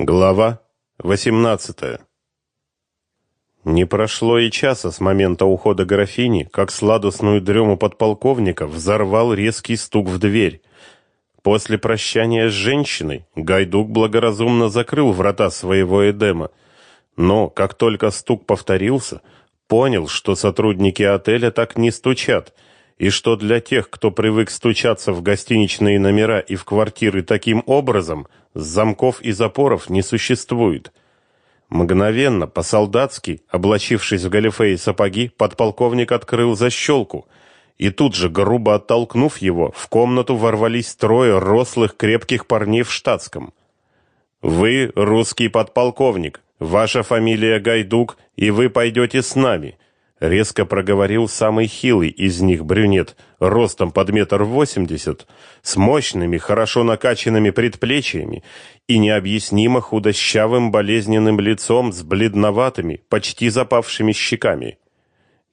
Глава 18. Не прошло и часа с момента ухода графини, как сладостную дрему подполковника взорвал резкий стук в дверь. После прощания с женщиной Гайдук благоразумно закрыл врата своего Эдема, но как только стук повторился, понял, что сотрудники отеля так не стучат, и что для тех, кто привык стучаться в гостиничные номера и в квартиры таким образом – замков и запоров не существует. Мгновенно, по-солдатски, облачившись в галифе и сапоги, подполковник открыл защелку, и тут же, грубо оттолкнув его, в комнату ворвались трое рослых крепких парней в штатском. «Вы русский подполковник, ваша фамилия Гайдук, и вы пойдете с нами», резко проговорил самый хилый из них брюнет, ростом под метр восемьдесят, с мощными, хорошо накачанными предплечьями и необъяснимо худощавым болезненным лицом с бледноватыми, почти запавшими щеками.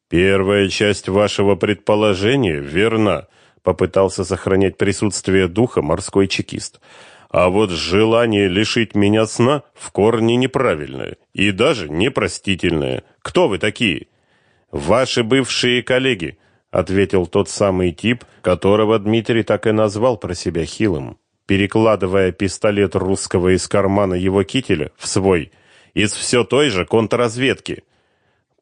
Первая часть вашего предположения верна, попытался сохранять присутствие духа морской чекист. А вот желание лишить меня сна в корне неправильное и даже непростительное. Кто вы такие? Ваши бывшие коллеги, ответил тот самый тип, которого Дмитрий так и назвал про себя хилым, перекладывая пистолет русского из кармана его кителя в свой из все той же контрразведки.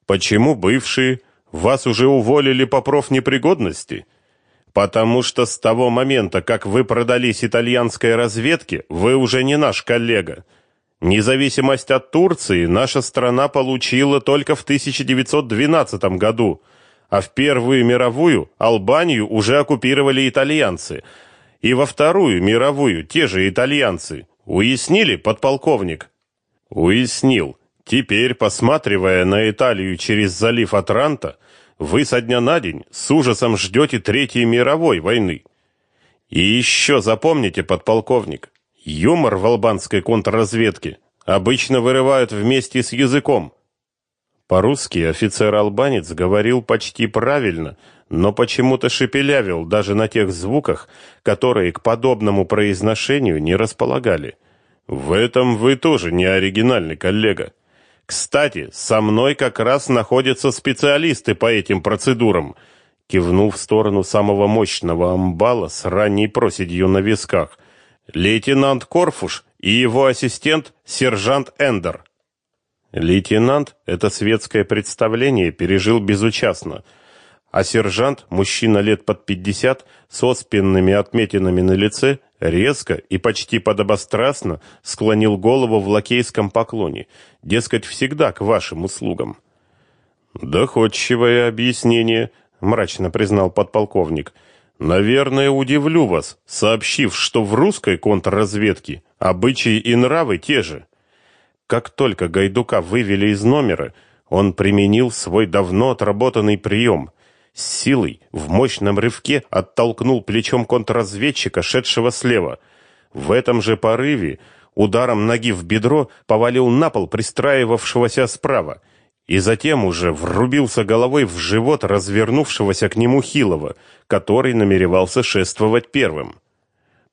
Почему бывшие? Вас уже уволили по профнепригодности? Потому что с того момента, как вы продались итальянской разведке, вы уже не наш коллега. Независимость от Турции наша страна получила только в 1912 году, а в Первую мировую Албанию уже оккупировали итальянцы, и во Вторую мировую те же итальянцы. Уяснили, подполковник? Уяснил. Теперь, посматривая на Италию через залив Атранта, вы со дня на день с ужасом ждете Третьей мировой войны. И еще запомните, подполковник, Юмор в албанской контрразведке обычно вырывают вместе с языком. По-русски офицер-албанец говорил почти правильно, но почему-то шепелявил даже на тех звуках, которые к подобному произношению не располагали. В этом вы тоже не оригинальный коллега. Кстати, со мной как раз находятся специалисты по этим процедурам. Кивнул в сторону самого мощного амбала с ранней проседью на висках лейтенант Корфуш и его ассистент сержант Эндер. Лейтенант это светское представление пережил безучастно, а сержант, мужчина лет под пятьдесят, с оспенными отметинами на лице, резко и почти подобострастно склонил голову в лакейском поклоне, дескать, всегда к вашим услугам. Доходчивое объяснение, мрачно признал подполковник. Наверное, удивлю вас, сообщив, что в русской контрразведке обычаи и нравы те же. Как только Гайдука вывели из номера, он применил свой давно отработанный прием. С силой, в мощном рывке оттолкнул плечом контрразведчика, шедшего слева. В этом же порыве ударом ноги в бедро повалил на пол пристраивавшегося справа и затем уже врубился головой в живот развернувшегося к нему Хилова, который намеревался шествовать первым.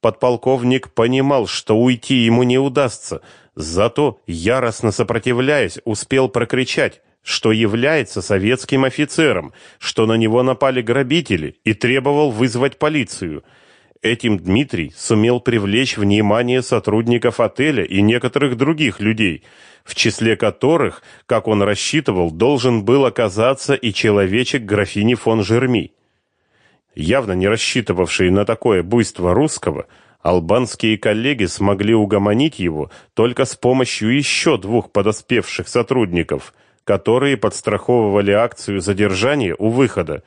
Подполковник понимал, что уйти ему не удастся, зато, яростно сопротивляясь, успел прокричать, что является советским офицером, что на него напали грабители и требовал вызвать полицию – Этим Дмитрий сумел привлечь внимание сотрудников отеля и некоторых других людей, в числе которых, как он рассчитывал, должен был оказаться и человечек графини фон Жерми. Явно не рассчитывавший на такое буйство русского, албанские коллеги смогли угомонить его только с помощью еще двух подоспевших сотрудников, которые подстраховывали акцию задержания у выхода,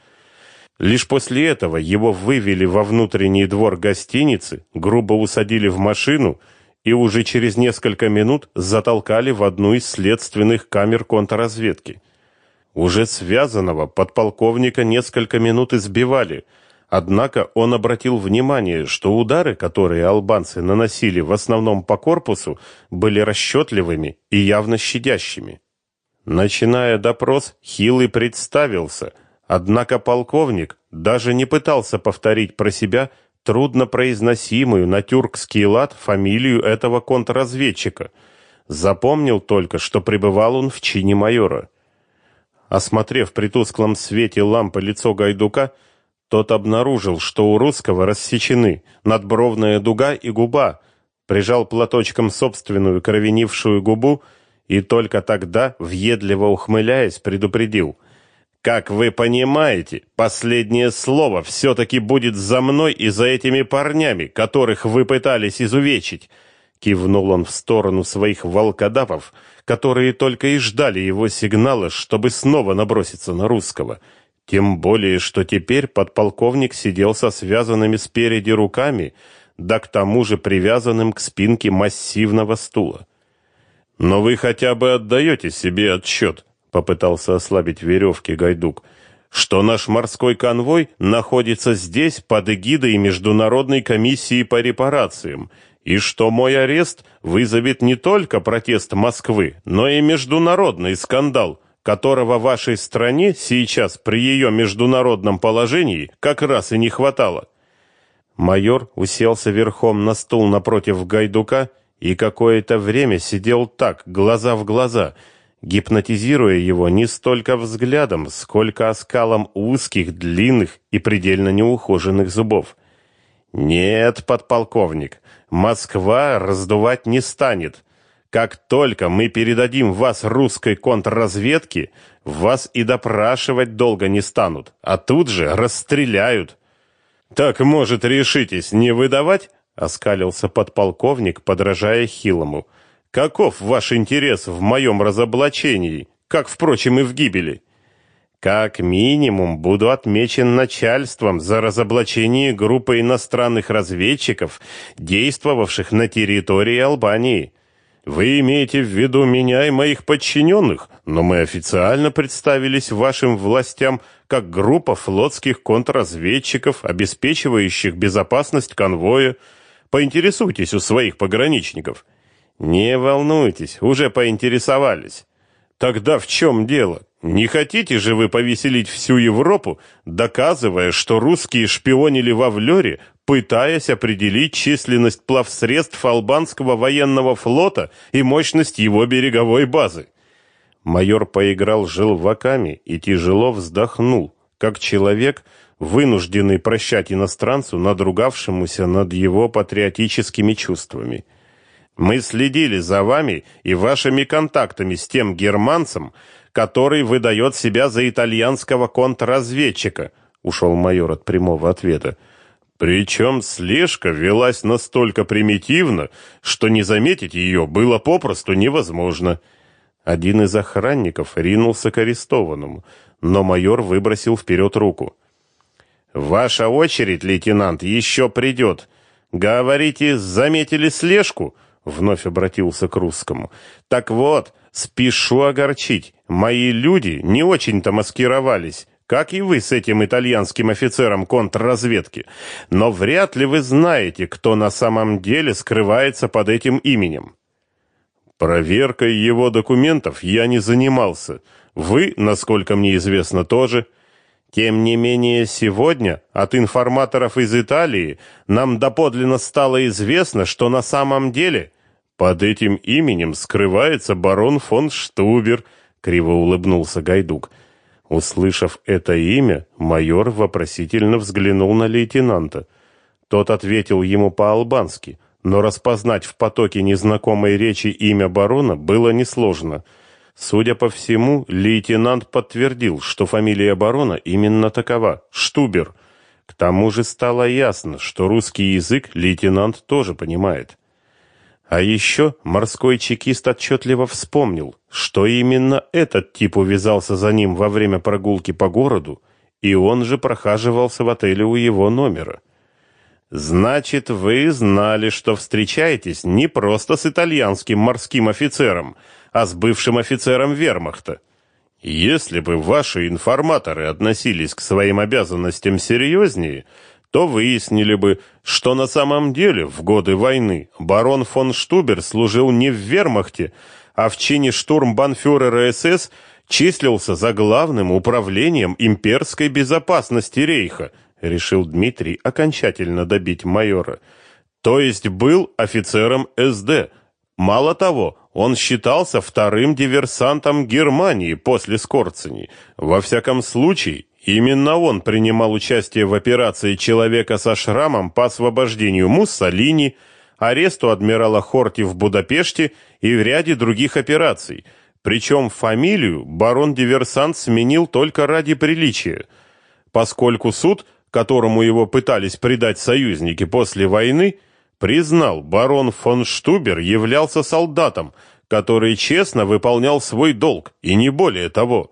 Лишь после этого его вывели во внутренний двор гостиницы, грубо усадили в машину и уже через несколько минут затолкали в одну из следственных камер контрразведки. Уже связанного подполковника несколько минут избивали, однако он обратил внимание, что удары, которые албанцы наносили в основном по корпусу, были расчетливыми и явно щадящими. Начиная допрос, Хилый представился – Однако полковник даже не пытался повторить про себя труднопроизносимую на тюркский лад фамилию этого контрразведчика. Запомнил только, что пребывал он в чине майора. Осмотрев при тусклом свете лампы лицо Гайдука, тот обнаружил, что у русского рассечены надбровная дуга и губа, прижал платочком собственную кровенившую губу и только тогда, въедливо ухмыляясь, предупредил — как вы понимаете, последнее слово все-таки будет за мной и за этими парнями, которых вы пытались изувечить. Кивнул он в сторону своих волкодавов, которые только и ждали его сигнала, чтобы снова наброситься на русского. Тем более, что теперь подполковник сидел со связанными спереди руками, да к тому же привязанным к спинке массивного стула. Но вы хотя бы отдаете себе отчет, попытался ослабить веревки Гайдук, что наш морской конвой находится здесь под эгидой Международной комиссии по репарациям, и что мой арест вызовет не только протест Москвы, но и международный скандал, которого вашей стране сейчас при ее международном положении как раз и не хватало. Майор уселся верхом на стул напротив Гайдука и какое-то время сидел так, глаза в глаза, гипнотизируя его не столько взглядом, сколько оскалом узких, длинных и предельно неухоженных зубов. Нет, подполковник, Москва раздувать не станет. Как только мы передадим вас русской контрразведке, вас и допрашивать долго не станут, а тут же расстреляют. Так, может, решитесь не выдавать? оскалился подполковник, подражая Хилому. Каков ваш интерес в моем разоблачении, как, впрочем, и в гибели? Как минимум буду отмечен начальством за разоблачение группы иностранных разведчиков, действовавших на территории Албании. Вы имеете в виду меня и моих подчиненных, но мы официально представились вашим властям как группа флотских контрразведчиков, обеспечивающих безопасность конвоя. Поинтересуйтесь у своих пограничников. Не волнуйтесь, уже поинтересовались. Тогда в чем дело? Не хотите же вы повеселить всю Европу, доказывая, что русские шпионили во Влёре, пытаясь определить численность плавсредств албанского военного флота и мощность его береговой базы? Майор поиграл желваками и тяжело вздохнул, как человек, вынужденный прощать иностранцу, надругавшемуся над его патриотическими чувствами. Мы следили за вами и вашими контактами с тем германцем, который выдает себя за итальянского контрразведчика, ушел майор от прямого ответа. Причем слежка велась настолько примитивно, что не заметить ее было попросту невозможно. Один из охранников ринулся к арестованному, но майор выбросил вперед руку. Ваша очередь, лейтенант, еще придет. Говорите, заметили слежку? Вновь обратился к русскому. Так вот, спешу огорчить. Мои люди не очень-то маскировались, как и вы с этим итальянским офицером контрразведки. Но вряд ли вы знаете, кто на самом деле скрывается под этим именем. Проверкой его документов я не занимался. Вы, насколько мне известно, тоже. Тем не менее, сегодня от информаторов из Италии нам доподлинно стало известно, что на самом деле под этим именем скрывается барон фон Штубер, криво улыбнулся Гайдук. Услышав это имя, майор вопросительно взглянул на лейтенанта. Тот ответил ему по-албански, но распознать в потоке незнакомой речи имя барона было несложно. Судя по всему, лейтенант подтвердил, что фамилия барона именно такова Штубер. К тому же стало ясно, что русский язык лейтенант тоже понимает. А еще морской чекист отчетливо вспомнил, что именно этот тип увязался за ним во время прогулки по городу, и он же прохаживался в отеле у его номера. Значит, вы знали, что встречаетесь не просто с итальянским морским офицером, а с бывшим офицером Вермахта. Если бы ваши информаторы относились к своим обязанностям серьезнее, то выяснили бы, что на самом деле в годы войны барон фон Штубер служил не в Вермахте, а в чине штурмбанфюрера СС числился за главным управлением имперской безопасности Рейха. решил Дмитрий окончательно добить майора. То есть был офицером СД. Мало того, он считался вторым диверсантом Германии после Скорцени. Во всяком случае, именно он принимал участие в операции человека со шрамом по освобождению Муссолини, аресту адмирала Хорти в Будапеште и в ряде других операций. Причем фамилию барон-диверсант сменил только ради приличия, поскольку суд, которому его пытались предать союзники после войны, признал, барон фон Штубер являлся солдатом, который честно выполнял свой долг, и не более того.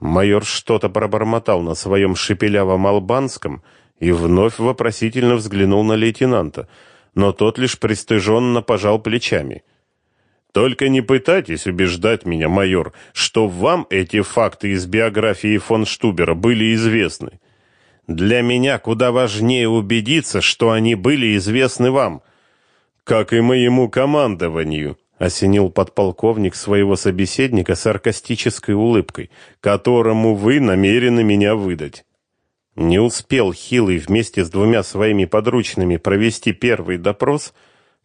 Майор что-то пробормотал на своем шепелявом албанском и вновь вопросительно взглянул на лейтенанта, но тот лишь пристыженно пожал плечами. Только не пытайтесь убеждать меня, майор, что вам эти факты из биографии фон Штубера были известны. Для меня куда важнее убедиться, что они были известны вам, как и моему командованию, осенил подполковник своего собеседника саркастической улыбкой, которому вы намерены меня выдать. Не успел Хилый вместе с двумя своими подручными провести первый допрос,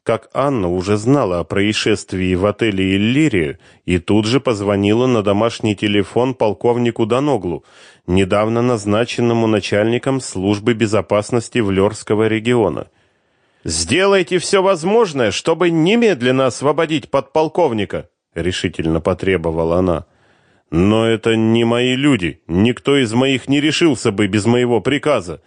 как Анна уже знала о происшествии в отеле Иллирия и тут же позвонила на домашний телефон полковнику Даноглу, недавно назначенному начальником службы безопасности Влёрского региона. «Сделайте все возможное, чтобы немедленно освободить подполковника», — решительно потребовала она. «Но это не мои люди. Никто из моих не решился бы без моего приказа.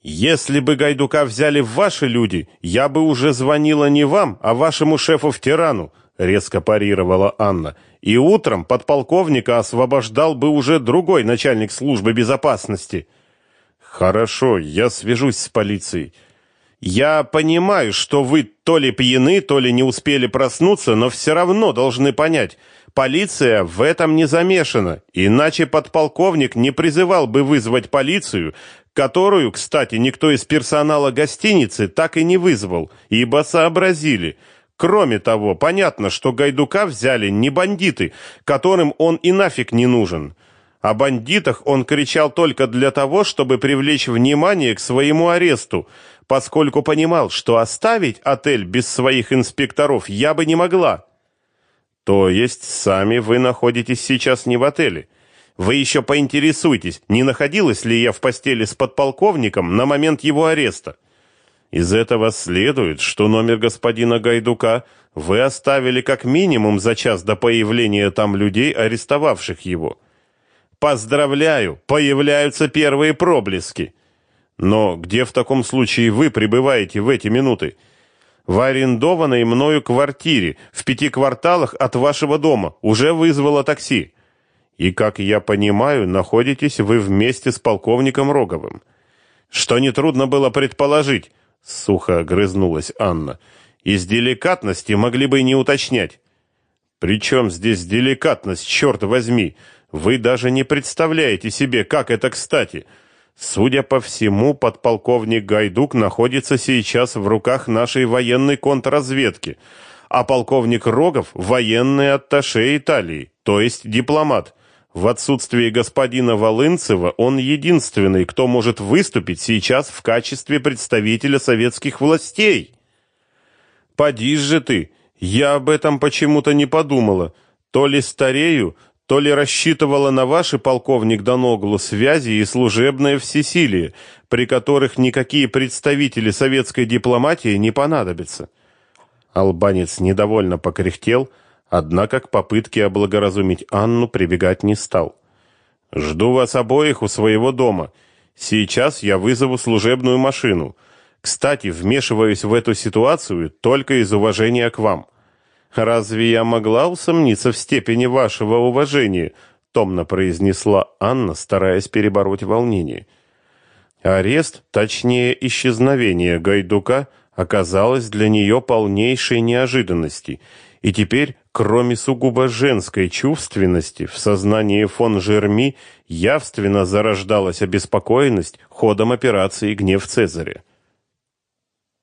Если бы Гайдука взяли ваши люди, я бы уже звонила не вам, а вашему шефу в Тирану, резко парировала Анна. И утром подполковника освобождал бы уже другой начальник службы безопасности. Хорошо, я свяжусь с полицией. Я понимаю, что вы то ли пьяны, то ли не успели проснуться, но все равно должны понять, полиция в этом не замешана, иначе подполковник не призывал бы вызвать полицию, которую, кстати, никто из персонала гостиницы так и не вызвал, ибо сообразили. Кроме того, понятно, что Гайдука взяли не бандиты, которым он и нафиг не нужен. О бандитах он кричал только для того, чтобы привлечь внимание к своему аресту, поскольку понимал, что оставить отель без своих инспекторов я бы не могла. То есть сами вы находитесь сейчас не в отеле, вы еще поинтересуйтесь, не находилась ли я в постели с подполковником на момент его ареста. Из этого следует, что номер господина Гайдука вы оставили как минимум за час до появления там людей, арестовавших его. Поздравляю, появляются первые проблески. Но где в таком случае вы пребываете в эти минуты? В арендованной мною квартире в пяти кварталах от вашего дома уже вызвала такси. И, как я понимаю, находитесь вы вместе с полковником Роговым. Что нетрудно было предположить, сухо огрызнулась Анна. Из деликатности могли бы не уточнять. Причем здесь деликатность, черт возьми? Вы даже не представляете себе, как это кстати. Судя по всему, подполковник Гайдук находится сейчас в руках нашей военной контрразведки, а полковник Рогов военный атташе Италии, то есть дипломат. В отсутствие господина Волынцева он единственный, кто может выступить сейчас в качестве представителя советских властей. Поди же ты, я об этом почему-то не подумала. То ли старею, то ли рассчитывала на ваши, полковник Доноглу, связи и служебное всесилие, при которых никакие представители советской дипломатии не понадобятся. Албанец недовольно покряхтел, Однако к попытке облагоразумить Анну прибегать не стал. Жду вас обоих у своего дома. Сейчас я вызову служебную машину. Кстати, вмешиваюсь в эту ситуацию только из уважения к вам. Разве я могла усомниться в степени вашего уважения? томно произнесла Анна, стараясь перебороть волнение. Арест, точнее исчезновение Гайдука, оказалось для нее полнейшей неожиданностью, и теперь Кроме сугубо женской чувственности, в сознании фон Жерми явственно зарождалась обеспокоенность ходом операции «Гнев Цезаря».